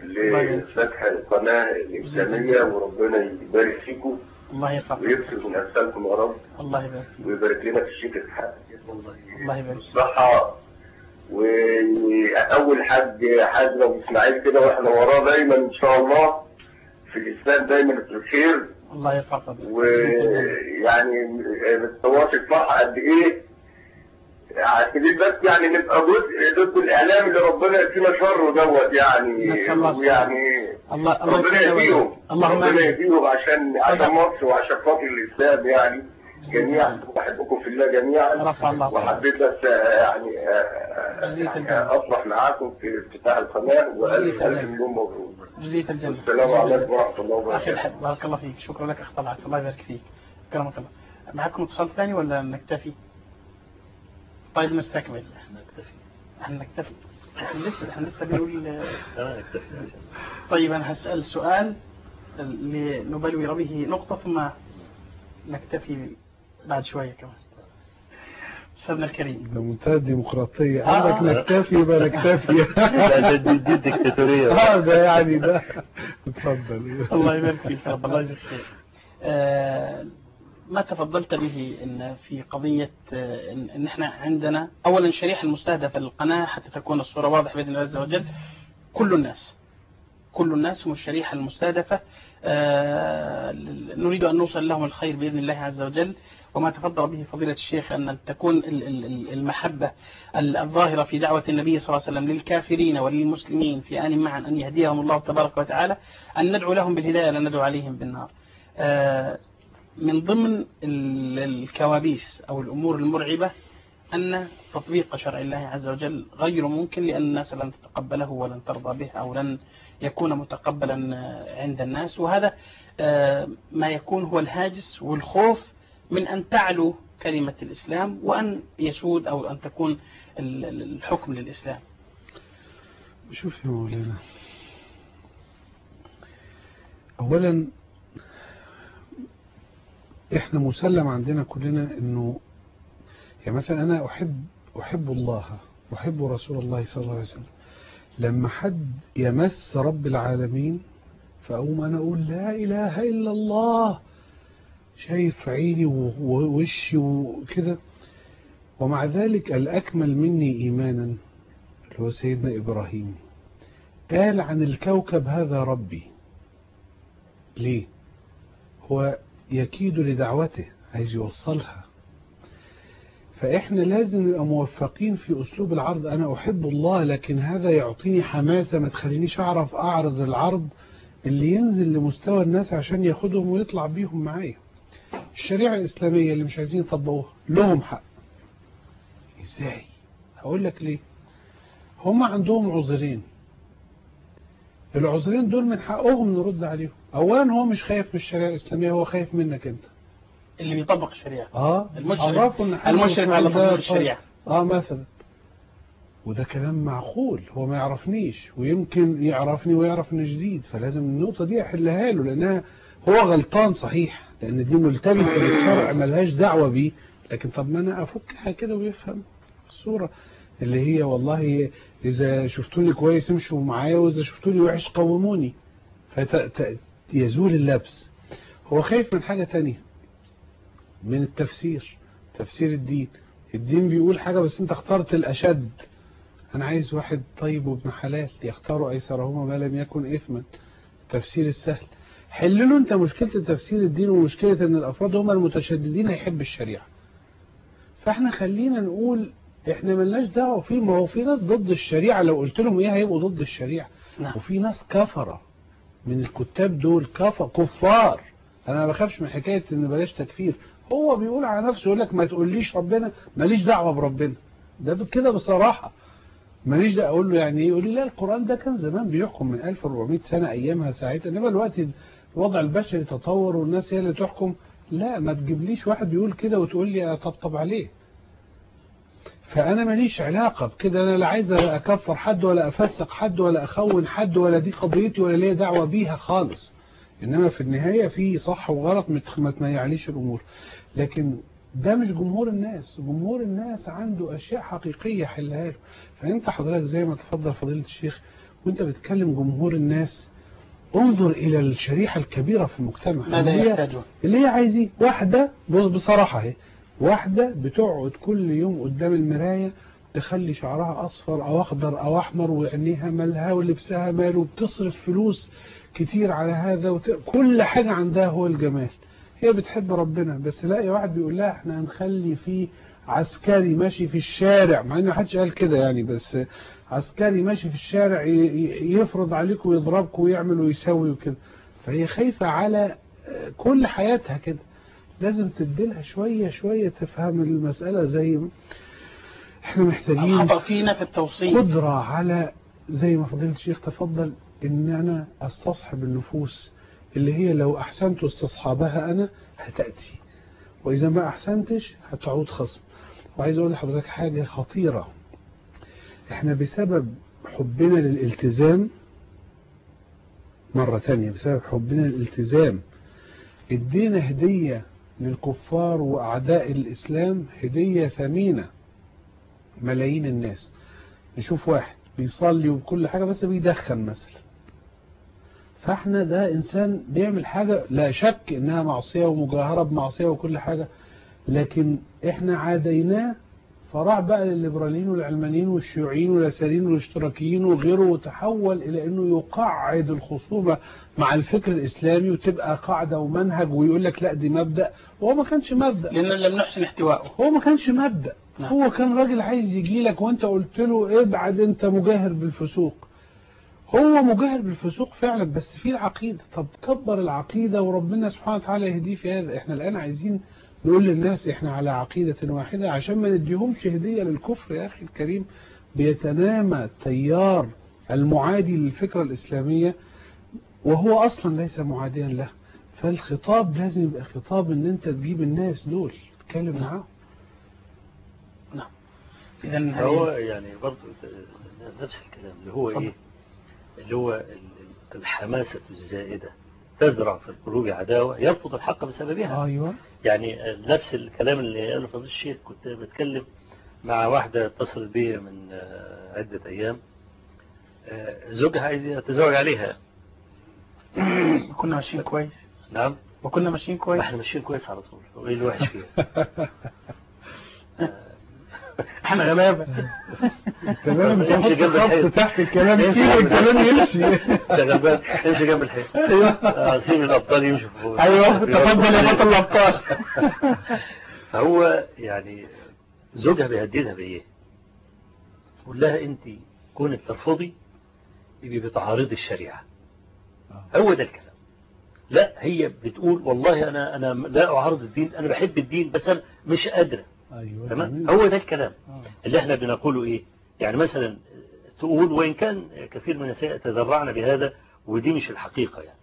لفتح القناة الإسلامية وربنا يبارك فيكم. الله يرفعك ويكثر من امثالكم يا رب. الله يبارك ويبارك لنا في الشيخ اسحاق الله يبارك فيك. الصحة. وأول حد حازم أبو إسماعيل كده وإحنا وراه دايما إن شاء الله. في الإسلام دايما في الخير. الله يرفع ويعني التواصل صح قد عايزين بس يعني نبقى جزء ضد الإعلام اللي ربنا يكفينا شره دوت يعني. نسأل الله ربنا. يهديهم. اللهم ربنا يهديهم عشان. عشان مصر وعشان خاطر الإسلام يعني. جميعا بحبكم في الله جميعا. رفع الله. وحبيت بس يعني آه، جزيت يعني. افرح معاكم في افتتاح القناة. جزيت والف ألف. مليون مبروك جزية الجنة. السلام عليكم ورحمة الله وبركاته. الحب بارك الله فيك. شكرا لك أخ طلعت الله يبارك فيك. كرمك الله. معكم اتصال ثاني ولا نكتفي؟ طيب نستكمل. نكتفي. هنكتفي إحنا لسه إحنا لسه بنقول طيب أنا هسأل سؤال لنبلور به نقطة ثم نكتفي بعد شوية كمان. أستاذنا الكريم. ده منتهى الديمقراطية. آه. عندك نكتفي يبقى نكتفي. لا، دي دي الدكتاتورية. آه ده يعني ده. اتفضل الله يبارك فيك يا رب. الله يجزيك خير. آه، ما تفضلت به إن في قضية إن إحنا عندنا اولا الشريحه المستهدفة للقناة حتى تكون الصورة واضحة بإذن الله عز وجل كل الناس كل الناس هم الشريحة المستهدفة. آه، نريد أن نوصل لهم الخير بإذن الله عز وجل. وما تفضل به فضيلة الشيخ أن تكون ال- ال- ال- المحبة الظاهرة في دعوة النبي صلى الله عليه وسلم للكافرين وللمسلمين في آن معا أن يهديهم الله تبارك وتعالى أن ندعو لهم بالهداية لا ندعو عليهم بالنار. آه، من ضمن ال- الكوابيس أو الأمور المرعبة أن تطبيق شرع الله عز وجل غير ممكن لأن الناس لن تتقبله ولن ترضى به أو لن يكون متقبلا آه، عند الناس. وهذا آه، ما يكون هو الهاجس والخوف من أن تعلو كلمة الإسلام وأن يسود أو أن تكون ال- ال- الحكم للإسلام. شوف يا مولانا اولا إحنا مسلم عندنا كلنا انه يعني مثلا أنا احب احب الله احب رسول الله صلى الله عليه وسلم. لما حد يمس رب العالمين فاقوم أنا أقول لا اله الا الله شايف عيني ووشي وكده ومع ذلك الاكمل مني إيمانا اللي هو سيدنا إبراهيم. قال عن الكوكب هذا ربي. ليه؟ هو يكيد لدعوته عايز يوصلها. فإحنا لازم نبقى موفقين في أسلوب العرض. أنا أحب الله لكن هذا يعطيني حماسة. ما تخلينيش أعرف أعرض العرض اللي ينزل لمستوى الناس عشان ياخدهم ويطلع بيهم معايا. الشريعة الإسلامية اللي مش عايزين يطبقوها لهم حق. إزاي؟ هقول لك ليه. هم عندهم عذرين. العذرين دول من حقهم نرد عليهم. اولا هو مش خايف من الشريعة الإسلامية هو خايف منك أنت. اللي بيطبق الشريعة. آه المشرف المشرف على تطبيق طيب. الشريعة. آه مثلا. وده كلام معقول هو ما يعرفنيش ويمكن يعرفني ويعرف انه جديد فلازم النقطة دي أحلها له لأنها هو غلطان صحيح لأن دي ملتبسة بالشرع ملهاش دعوة بيه. لكن طب ما أنا أفكها كده ويفهم الصورة. اللي هي والله إذا شفتوني كويس امشوا معايا وإذا شفتوني وحش قوموني. فيزول اللبس. هو خايف من حاجة تانية من التفسير تفسير الدين. الدين بيقول حاجة بس أنت اخترت الأشد. أنا عايز واحد طيب وابن حلال يختار أيسرهما ما لم يكن إثما. تفسير السهل. حللوا أنت مشكلة تفسير الدين ومشكلة إن الأفراد هم المتشددين هيحب الشريعة. فإحنا خلينا نقول إحنا ملناش دعوة. فيه ما هو في ناس ضد الشريعة. لو قلت لهم إيه هيبقوا ضد الشريعة؟ نعم. وفي ناس كفرة. من الكتاب دول كفر كفار. أنا ما بخافش من حكاية إن بلاش تكفير. هو بيقول على نفسه يقول لك ما تقوليش ربنا. ماليش دعوة بربنا. ده كده بصراحة. ماليش دعوة. أقول له يعني إيه؟ يقول لي لا القرآن ده كان زمان بيحكم من 1400 سنة أيامها ساعتها. إنما دلوقتي الوضع البشري تطور والناس هي اللي تحكم. لا ما تجيبليش واحد بيقول كده وتقول لي أطبطب عليه. فأنا ماليش علاقة بكده أنا لا عايز أكفر حد ولا أفسق حد ولا أخون حد ولا دي قضيتي ولا ليا دعوة بيها خالص. إنما في النهاية في صح وغلط ما تميعليش الأمور. لكن ده مش جمهور الناس. جمهور الناس عنده أشياء حقيقية حلها له. فأنت حضرتك زي ما تفضل فضيلة الشيخ وأنت بتكلم جمهور الناس انظر إلى الشريحة الكبيرة في المجتمع. ماذا اللي هي- يحتاجون؟ اللي هي عايزين واحدة بص بصراحة أهي واحدة بتقعد كل يوم قدام المراية تخلي شعرها أصفر أو أخضر أو أحمر وعينيها مالها ولبسها ماله وبتصرف فلوس كتير على هذا وت... كل حاجة عندها هو الجمال. هي بتحب ربنا بس لاقي واحد بيقول لها إحنا هنخلي في عسكري ماشي في الشارع مع إن محدش قال كده يعني بس عسكري ماشي في الشارع يفرض عليكم ويضربكم ويعمل ويسوي وكده. فهي خايفة على كل حياتها كده. لازم تديلها شوية شوية تفهم المسألة زي إحنا محتاجين الخطأ فينا في التوصيل. قدرة على زي ما فضيلة الشيخ تفضل إن أنا أستصحب النفوس اللي هي لو أحسنت استصحابها أنا هتأتي. وإذا ما أحسنتش هتعود خصم. وعايز أقول لحضرتك حاجة خطيرة. إحنا بسبب حبنا للالتزام مرة تانية بسبب حبنا للالتزام ادينا هدية للكفار وأعداء الإسلام هدية ثمينة ملايين الناس. نشوف واحد بيصلي وكل حاجة بس بيدخن مثلا. فإحنا ده إنسان بيعمل حاجة لا شك إنها معصية ومجاهرة بمعصية وكل حاجة لكن إحنا عاديناه فراح بقى للليبراليين والعلمانيين والشيوعيين واليساريين والاشتراكيين وغيره وتحول إلى إنه يقعد الخصومة مع الفكر الإسلامي وتبقى قاعدة ومنهج ويقول لك لا دي مبدأ. وهو ما كانش مبدأ. لأن لم نحسن احتوائه. هو ما كانش مبدأ. نعم. هو كان راجل عايز يجي لك وأنت قلت له ابعد أنت مجاهر بالفسوق. هو مجاهر بالفسوق فعلا بس في العقيدة. طب كبر العقيدة وربنا سبحانه وتعالى يهديه في هذا. إحنا الآن عايزين نقول للناس إحنا على عقيدة واحدة عشان ما نديهمش هدية للكفر يا أخي الكريم. بيتنامى التيار المعادي للفكرة الإسلامية وهو أصلا ليس معاديا له. فالخطاب لازم يبقى خطاب إن أنت تجيب الناس دول تتكلم معاهم. إذا هو هذه يعني برضه نفس الكلام اللي هو. إيه؟ اللي هو ال- الحماسة الزائدة. تزرع في القلوب عداوة يرفض الحق بسببها. أيوه. يعني نفس الكلام اللي قاله فضيل الشيخ كنت بتكلم مع واحدة اتصلت بي من آه، عدة أيام. آه، زوجها عايز يتزوج عليها. كنا ماشيين كويس. نعم. وكنا ماشيين ما كويس. إحنا ماشيين كويس على طول. هو إيه الوحش فيها؟ إحنا لازم امشي تحط جنب الحيط. تحت الكلام سيب جنب الكلام يمشي. انت غلبان امشي جنب الحيط. آه، سيب الأبطال يمشوا فوق أيوه تفضل يا بطل الأبطال. فهو يعني زوجها بيهددها بإيه؟ قول لها أنت كونك ترفضي يبقى بتعارضي الشريعة. هو ده الكلام. لا هي بتقول والله أنا أنا لا أعارض الدين أنا بحب الدين بس أنا مش قادرة. أيوه تمام. هو ده الكلام. آه. اللي إحنا بنقوله إيه؟ يعني مثلا تقول وإن كان كثير من النساء تذرعن بهذا ودي مش الحقيقة يعني.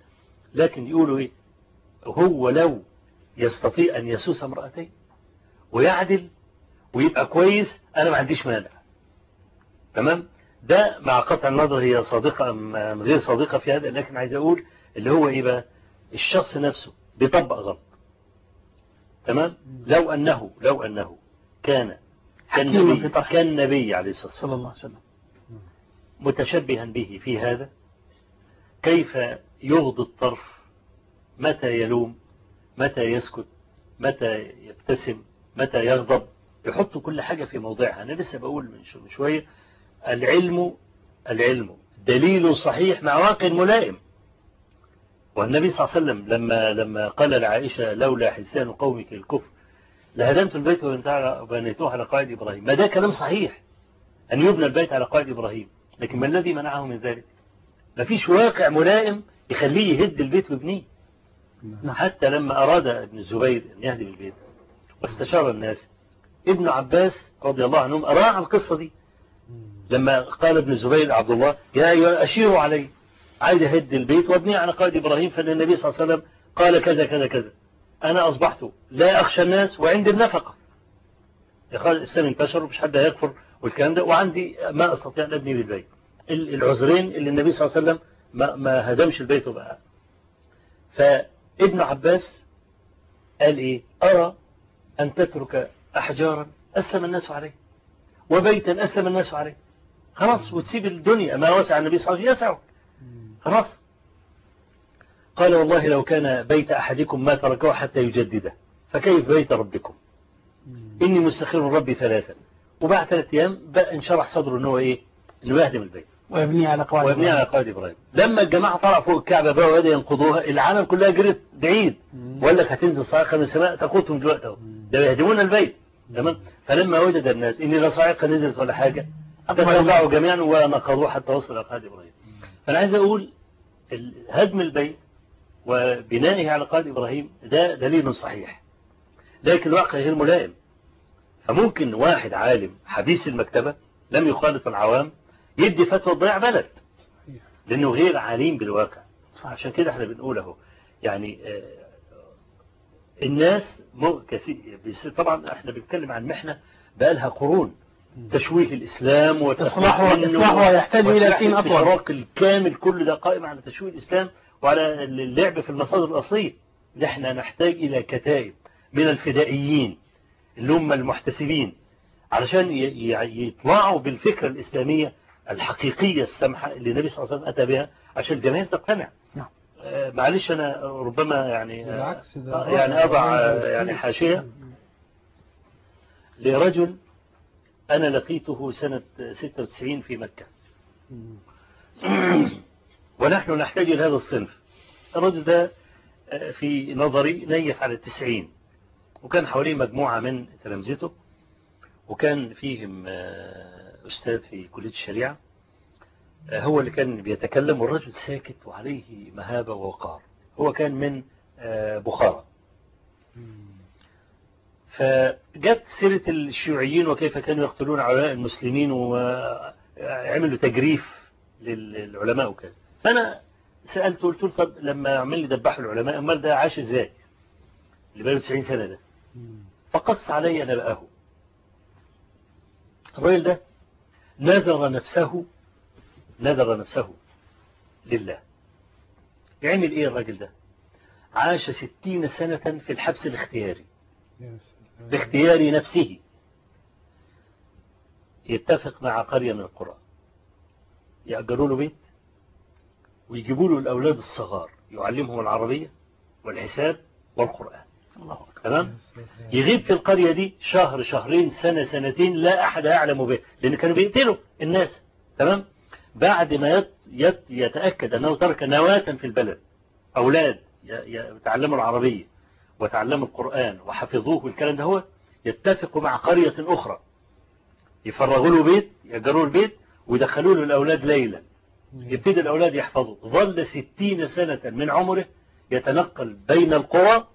لكن يقولوا إيه؟ هو لو يستطيع أن يسوس امرأتين ويعدل ويبقى كويس أنا ما عنديش مانع. تمام؟ ده مع قطع النظر هي صادقة أم غير صادقة في هذا لكن عايز أقول اللي هو إيه بقى؟ الشخص نفسه بيطبق غلط. تمام؟ لو أنه لو أنه كان كالنبي. كالنبي عليه الصلاة والسلام. صلى الله عليه وسلم. متشبها به في هذا. كيف يغضي الطرف؟ متى يلوم؟ متى يسكت؟ متى يبتسم؟ متى يغضب؟ يحط كل حاجة في موضعها. أنا لسه بقول من شوية العلم العلم. دليل صحيح مع واقع ملائم. والنبي صلى الله عليه وسلم لما لما قال لعائشة لولا حسان قومك الكفر لهدمت البيت وبنيتوه على قواعد إبراهيم. ما ده كلام صحيح أن يبنى البيت على قواعد إبراهيم. لكن ما الذي منعه من ذلك؟ ما فيش واقع ملائم يخليه يهد البيت ويبنيه. نعم. حتى لما أراد ابن الزبير أن يهدم البيت واستشار الناس ابن عباس رضي الله عنهم راعى القصة دي. لما قال ابن الزبير لعبد الله يا أيها أشيروا علي عايز أهد البيت وأبنيه على قائد إبراهيم فإن النبي صلى الله عليه وسلم قال كذا كذا كذا. أنا أصبحت لا أخشى الناس وعندي النفقة. خالد الإسلام انتشر ومش حد هيكفر والكلام ده وعندي ما أستطيع أن أبني بالبيت. ال- العذرين اللي النبي صلى الله عليه وسلم ما, ما هدمش البيت وبقى. فابن عباس قال إيه؟ أرى أن تترك أحجارا أسلم الناس عليه وبيتا أسلم الناس عليه. خلاص وتسيب الدنيا ما وسع النبي صلى الله عليه وسلم. يسعه خلاص. قال والله لو كان بيت أحدكم ما تركه حتى يجدده فكيف بيت ربكم؟ إني مستخير ربي ثلاثا. وبعد ثلاث أيام بقى انشرح صدره إن هو إيه؟ إنه يهدم البيت. ويبني على قواعد ويبني على قواعد إبراهيم. لما الجماعة طلع فوق الكعبة بقى وبدأ ينقضوها العالم كلها جرت بعيد. وقال لك هتنزل صاعقة من السماء تقوتهم دلوقتي أهو. ده يهدمون البيت. تمام؟ فلما وجد الناس إن لا صاعقة نزلت ولا حاجة تتوقعوا جميعا ونقضوه حتى وصل إلى قواعد إبراهيم. فأنا عايز أقول هدم البيت وبنائه على قواعد إبراهيم ده دليل صحيح. لكن الواقع غير ملائم. فممكن واحد عالم حديث المكتبة لم يخالط العوام يدي فتوى تضيع بلد. لأنه غير عليم بالواقع. عشان كده إحنا بنقول اهو يعني آه، الناس كثير. طبعا إحنا بنتكلم عن محنة بقالها قرون. تشويه الإسلام إصلاحه يحتاج إلى سين أطول. الكامل كل ده قائم على تشويه الإسلام. وعلى اللعب في المصادر الأصلية. نحن نحتاج إلى كتائب من الفدائيين اللي هم المحتسبين علشان يطلعوا بالفكرة الإسلامية الحقيقية السمحة اللي النبي صلى الله عليه وسلم أتى بها عشان الجماهير تقتنع. نعم. آه، معلش أنا ربما يعني آه، آه، يعني أضع آه، يعني حاشية. لرجل أنا لقيته سنة 96 في مكة. ونحن نحتاج إلى هذا الصنف. الرجل ده آه، في نظري نيف على التسعين وكان حواليه مجموعة من تلامذته وكان فيهم آه، أستاذ في كلية الشريعة آه، هو اللي كان بيتكلم والرجل ساكت وعليه مهابة ووقار. هو كان من بخارى. فجت سيرة الشيوعيين وكيف كانوا يقتلون علماء المسلمين وعملوا تجريف لل- للعلماء وكذا فأنا سألته قلت له طب لما عمل لي دبحوا العلماء أمال ده عاش إزاي؟ اللي بقاله 90 سنة ده. فقص علي أنا بقاه. الراجل ده نذر نفسه نذر نفسه لله. يعمل إيه الراجل ده؟ عاش ستين سنة في الحبس الاختياري. باختيار نفسه. يتفق مع قرية من القرى. يأجروا له بيت؟ ويجيبوا له الأولاد الصغار يعلمهم العربية والحساب والقرآن. الله تمام؟ يغيب في القرية دي شهر شهرين سنة سنتين لا أحد يعلم به لأن كانوا بيقتلوا الناس. تمام؟ بعد ما يت يت يتأكد أنه ترك نواة في البلد أولاد يتعلموا العربية وتعلموا القرآن وحفظوه والكلام ده هو يتفقوا مع قرية أخرى. يفرغوا له بيت يأجروا البيت ويدخلوا له الأولاد ليلا. يبتدي الأولاد يحفظوا ظل ستين سنة من عمره يتنقل بين القرى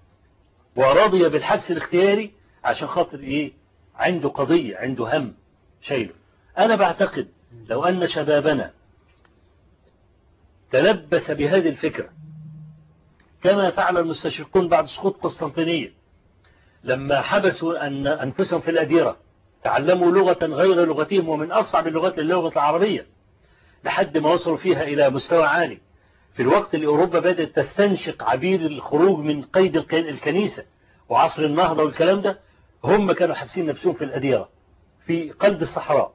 ورضي بالحبس الاختياري عشان خاطر إيه؟ عنده قضية عنده هم شايله. أنا بعتقد لو أن شبابنا تلبس بهذه الفكرة كما فعل المستشرقون بعد سقوط قسطنطينية لما حبسوا أن أنفسهم في الأديرة تعلموا لغة غير لغتهم ومن أصعب اللغات اللغة العربية لحد ما وصلوا فيها إلى مستوى عالي. في الوقت اللي أوروبا بدأت تستنشق عبير الخروج من قيد الك- الكنيسة وعصر النهضة والكلام ده هم كانوا حابسين نفسهم في الأديرة في قلب الصحراء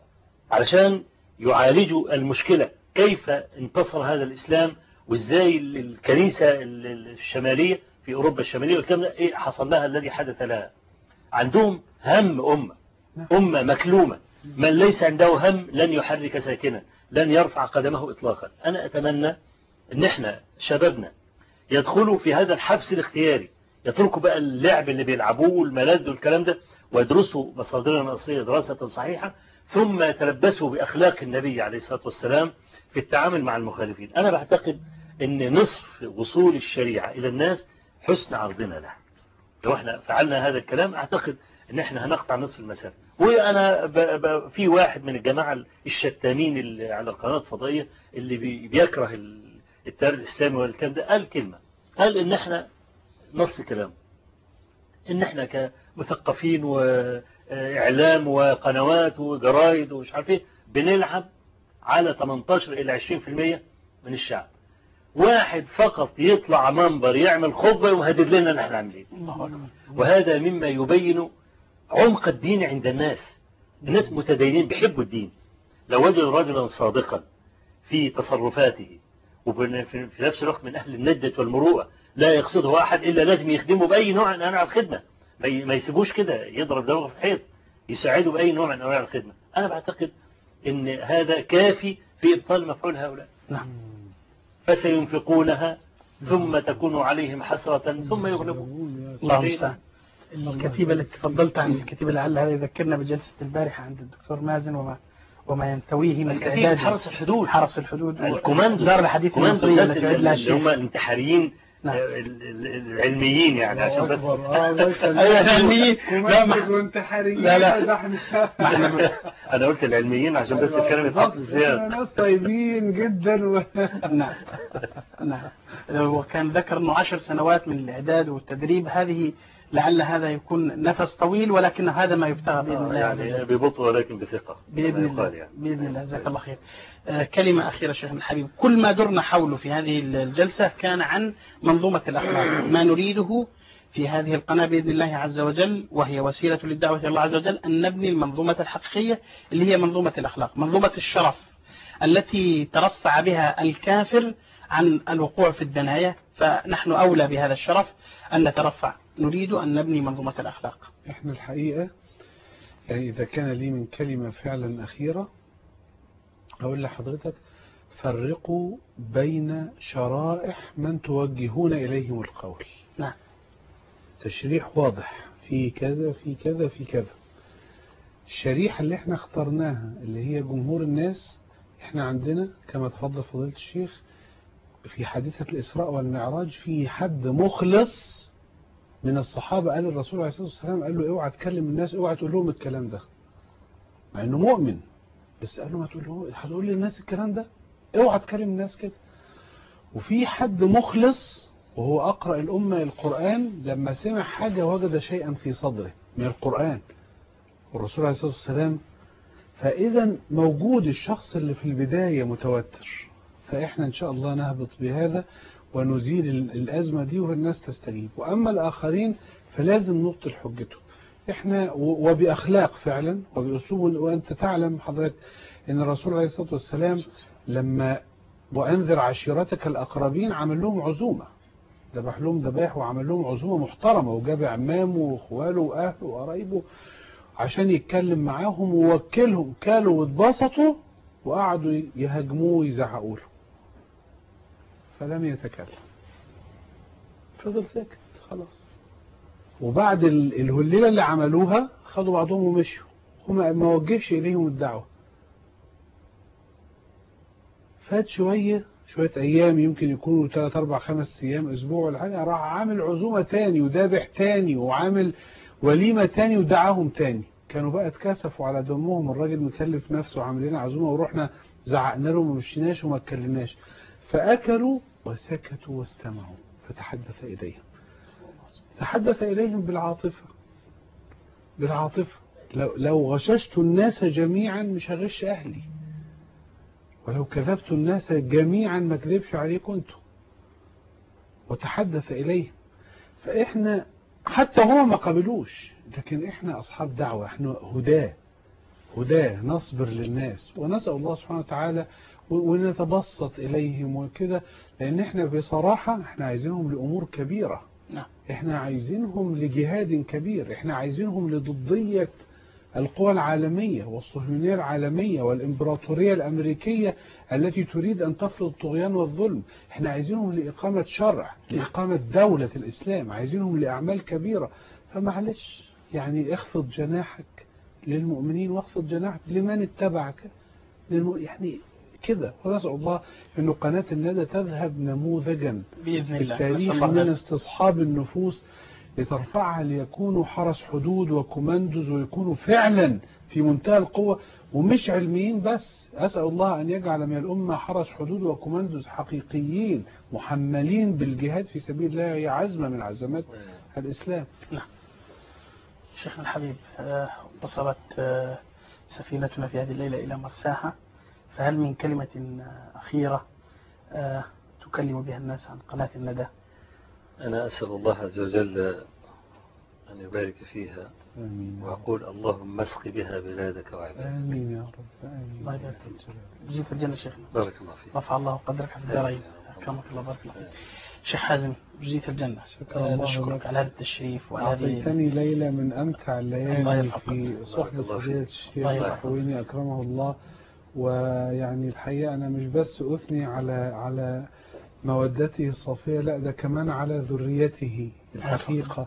علشان يعالجوا المشكلة كيف انتصر هذا الإسلام وإزاي ال- الكنيسة ال- ال- الشمالية في أوروبا الشمالية والكلام ده إيه حصل لها الذي حدث لها؟ عندهم هم أمة أمة مكلومة. من ليس عنده هم لن يحرك ساكنا لن يرفع قدمه إطلاقا. أنا أتمنى أن إحنا شبابنا يدخلوا في هذا الحبس الاختياري. يتركوا بقى اللعب اللي بيلعبوه والملاذ والكلام ده ويدرسوا مصادرنا الأصلية دراسة صحيحة ثم يتلبسوا بأخلاق النبي عليه الصلاة والسلام في التعامل مع المخالفين. أنا بعتقد أن نصف وصول الشريعة إلى الناس حسن عرضنا لها. لو إحنا فعلنا هذا الكلام أعتقد أن إحنا هنقطع نصف المسافة. وأنا ب... ب... في واحد من الجماعة الشتامين اللي على القناة الفضائية اللي بي... بيكره ال- التيار الإسلامي والكلام ده قال كلمة. قال إن إحنا نص كلام إن إحنا كمثقفين وإعلام وقنوات وجرايد ومش عارف إيه بنلعب على 18 إلى 20% من الشعب. واحد فقط يطلع منبر يعمل خطبة ومهدد لنا ان إحنا عاملين وهذا مما يبين عمق الدين عند الناس. الناس متدينين بيحبوا الدين. لو وجدوا رجلا صادقا في تصرفاته وفي نفس الوقت من أهل الندة والمروءة لا يقصده أحد إلا لازم يخدمه بأي نوع من أنواع الخدمة. ما يسيبوش كده يضرب دماغه في الحيط يساعده بأي نوع من أنواع الخدمة. أنا بعتقد أن هذا كافي في إبطال مفعول هؤلاء. نعم. فسينفقونها ثم تكون عليهم حسرة ثم يغلبون. الله الكتيبة اللي تفضلت عن الكتيبة لعل هذا يذكرنا بجلسة البارحة عند الدكتور مازن وما وما ينتويه من إعداد حرس الحدود. حرس الحدود. الكوماندو دار الحديث الناس التي يعد لها اللي هم الشيخ الانتحاريين نعم. آه، ال- ال- العلميين يعني عشان بس أيوة العلميين. لا لا، لا. أنا قلت العلميين عشان بس الكلام يتحط زياده ناس طيبين جدا و... نعم. نعم. وكان ذكر أنه عشر سنوات من الإعداد والتدريب. هذه لعل هذا يكون نفس طويل ولكن هذا ما يبتغى بإذن الله يعني ببطء ولكن بثقة. بإذن الله. يعني. بإذن الله. جزاك الله خير. آه، كلمة أخيرة شيخنا الحبيب. كل ما درنا حوله في هذه الجلسة كان عن منظومة الأخلاق ما نريده في هذه القناة بإذن الله عز وجل وهي وسيلة للدعوة إلى الله عز وجل أن نبني المنظومة الحقيقية اللي هي منظومة الأخلاق منظومة الشرف التي ترفع بها الكافر عن الوقوع في الدنايا فنحن أولى بهذا الشرف أن نترفع. نريد أن نبني منظومة الأخلاق. إحنا الحقيقة يعني إذا كان لي من كلمة فعلا أخيرة أقول لحضرتك فرقوا بين شرائح من توجهون إليهم القول. نعم. تشريح واضح في كذا في كذا في كذا. الشريحة اللي إحنا اخترناها اللي هي جمهور الناس إحنا عندنا كما تفضل فضيلة الشيخ في حادثة الإسراء والمعراج في حد مخلص من الصحابة. قال الرسول عليه الصلاة والسلام قال له اوعى تكلم الناس اوعى تقول لهم الكلام ده. مع إنه مؤمن. بس قال له ما تقول له هتقول للناس الكلام ده؟ اوعى تكلم الناس كده. وفي حد مخلص وهو أقرأ الأمة القرآن لما سمع حاجة وجد شيئا في صدره من القرآن. والرسول عليه الصلاة والسلام فإذا موجود الشخص اللي في البداية متوتر. فإحنا إن شاء الله نهبط بهذا ونزيل ال- الأزمة دي والناس تستجيب. وأما الآخرين فلازم نبطل حجته إحنا وبأخلاق فعلا وبأسلوب وأنت تعلم حضرتك أن الرسول عليه الصلاة والسلام لما وأنذر عشيرتك الأقربين عمل لهم عزومة. ذبح لهم ذبائح وعمل لهم عزومة محترمة وجاب عمامه وإخواله وأهله وقرايبه عشان يتكلم معاهم ووكلهم. كلوا واتبسطوا وقعدوا يهاجموه ويزعقوا له فلم يتكلم. فضل ساكت خلاص. وبعد ال- الهليلة اللي عملوها خدوا بعضهم ومشوا. هم ما وجهش اليهم الدعوة. فات شوية شوية أيام يمكن يكونوا 3 4 5 أيام أسبوع ولا حاجة راح عامل عزومة تاني وذابح تاني وعامل وليمة تاني ودعاهم تاني. كانوا بقى اتكسفوا على دمهم. الراجل مكلف نفسه وعامل لنا عزومة ورحنا زعقنا لهم وما مشيناش وما اتكلمناش. فأكلوا وسكتوا واستمعوا. فتحدث إليهم. تحدث إليهم بالعاطفة. بالعاطفة. لو, غششت الناس جميعا مش هغش أهلي. ولو كذبت الناس جميعا ما كذبش عليكم أنتم وتحدث إليهم. فإحنا حتى هم ما قبلوش. لكن إحنا أصحاب دعوة. إحنا هداة. هداة. نصبر للناس. ونسأل الله سبحانه وتعالى ونتبسط إليهم وكده لأن إحنا بصراحة إحنا عايزينهم لأمور كبيرة. نعم. إحنا عايزينهم لجهاد كبير إحنا عايزينهم لضدية القوى العالمية والصهيونية العالمية والإمبراطورية الأمريكية التي تريد أن تفرض الطغيان والظلم. إحنا عايزينهم لإقامة شرع لإقامة دولة الإسلام عايزينهم لأعمال كبيرة. فمعلش يعني اخفض جناحك للمؤمنين واخفض جناحك لمن اتبعك للم... يعني كده. ونسأل الله أن قناة الندى تذهب نموذجا بإذن في الله. التاريخ نسأل الله. من. استصحاب النفوس لترفعها ليكونوا حرس حدود وكوماندوز ويكونوا فعلا في منتهى القوة. ومش علميين بس. أسأل الله أن يجعل من الأمة حرس حدود وكوماندوز حقيقيين محملين بالجهاد في سبيل الله. هي عزمة من عزمات الإسلام. شيخنا الحبيب آه، وصلت آه، سفينتنا في هذه الليلة إلى مرساها. فهل من كلمة آه، أخيرة آه، تكلم بها الناس عن قناة الندى أنا أسأل الله عز وجل أن يبارك فيها آمين. وأقول اللهم اسق بها بلادك وعبادك آمين يا رب آمين الله يبارك فيك. جزيت الجنة شيخنا بارك الله فيك رفع الله قدرك في الدارين أكرمك الله بارك الله فيك شيخ حازم جزيت الجنة شكر آه، الله نشكرك لك. على هذا التشريف وعلى هذه أعطيتني ليلة من أمتع الليالي. في صحبة فضيلة. الشيخ. الحويني أكرمه الله ويعني الحقيقة أنا مش بس أثني على على مودته الصافية لا ده كمان على ذريته الحقيقة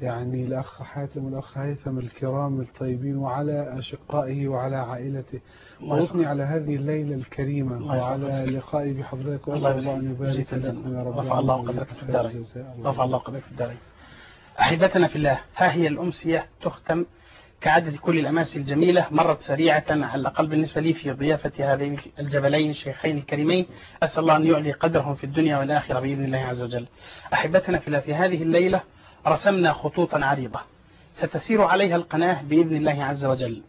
يعني الأخ حاتم والأخ هيثم الكرام الطيبين وعلى أشقائه وعلى عائلته وأثني. على هذه الليلة الكريمة. وعلى لقائي بحضرتك الله وأسأل الله أن يبارك. لكم يا رب رفع الله قدرك في الدارين. رفع الله قدرك في الدارين أحبتنا في الله ها هي الأمسية تختم كعادة كل الأماسي الجميلة مرت سريعة على الأقل بالنسبة لي في ضيافة هذين الجبلين الشيخين الكريمين. أسأل الله أن يعلي قدرهم في الدنيا والآخرة بإذن الله عز وجل. أحبتنا في هذه الليلة رسمنا خطوطا عريضة. ستسير عليها القناة بإذن الله عز وجل.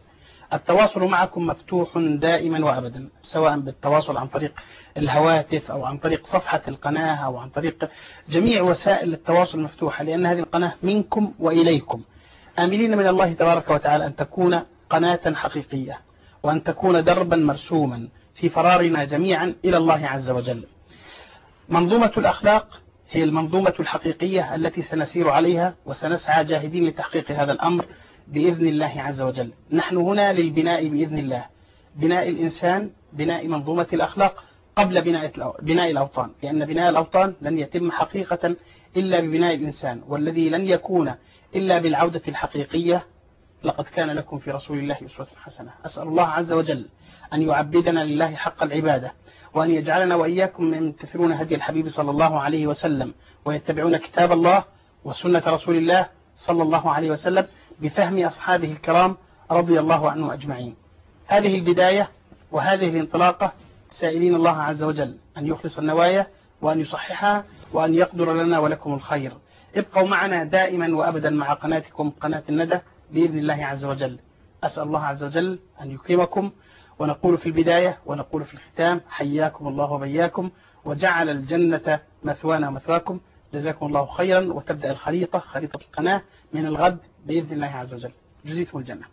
التواصل معكم مفتوح دائما وأبدا سواء بالتواصل عن طريق الهواتف أو عن طريق صفحة القناة أو عن طريق جميع وسائل التواصل المفتوحة لأن هذه القناة منكم وإليكم. آملين من الله تبارك وتعالى أن تكون قناة حقيقية وأن تكون دربا مرسوما في فرارنا جميعا إلى الله عز وجل. منظومة الأخلاق هي المنظومة الحقيقية التي سنسير عليها وسنسعى جاهدين لتحقيق هذا الأمر بإذن الله عز وجل. نحن هنا للبناء بإذن الله. بناء الإنسان بناء منظومة الأخلاق قبل بناء بناء الأوطان. لأن بناء الأوطان لن يتم حقيقة إلا ببناء الإنسان. والذي لن يكون إلا بالعودة الحقيقية لقد كان لكم في رسول الله أسوة حسنة. أسأل الله عز وجل أن يعبدنا لله حق العبادة وأن يجعلنا وإياكم من يمتثلون هدي الحبيب صلى الله عليه وسلم ويتبعون كتاب الله وسنة رسول الله صلى الله عليه وسلم بفهم أصحابه الكرام رضي الله عنهم أجمعين. هذه البداية وهذه الانطلاقة سائلين الله عز وجل أن يخلص النوايا وأن يصححها وأن يقدر لنا ولكم الخير. ابقوا معنا دائما وأبدا مع قناتكم قناة الندى بإذن الله عز وجل. أسأل الله عز وجل أن يكرمكم ونقول في البداية ونقول في الختام حياكم الله وبياكم وجعل الجنة مثوانا ومثواكم جزاكم الله خيرا وتبدأ الخريطة خريطة القناة من الغد بإذن الله عز وجل. جزيتم الجنة.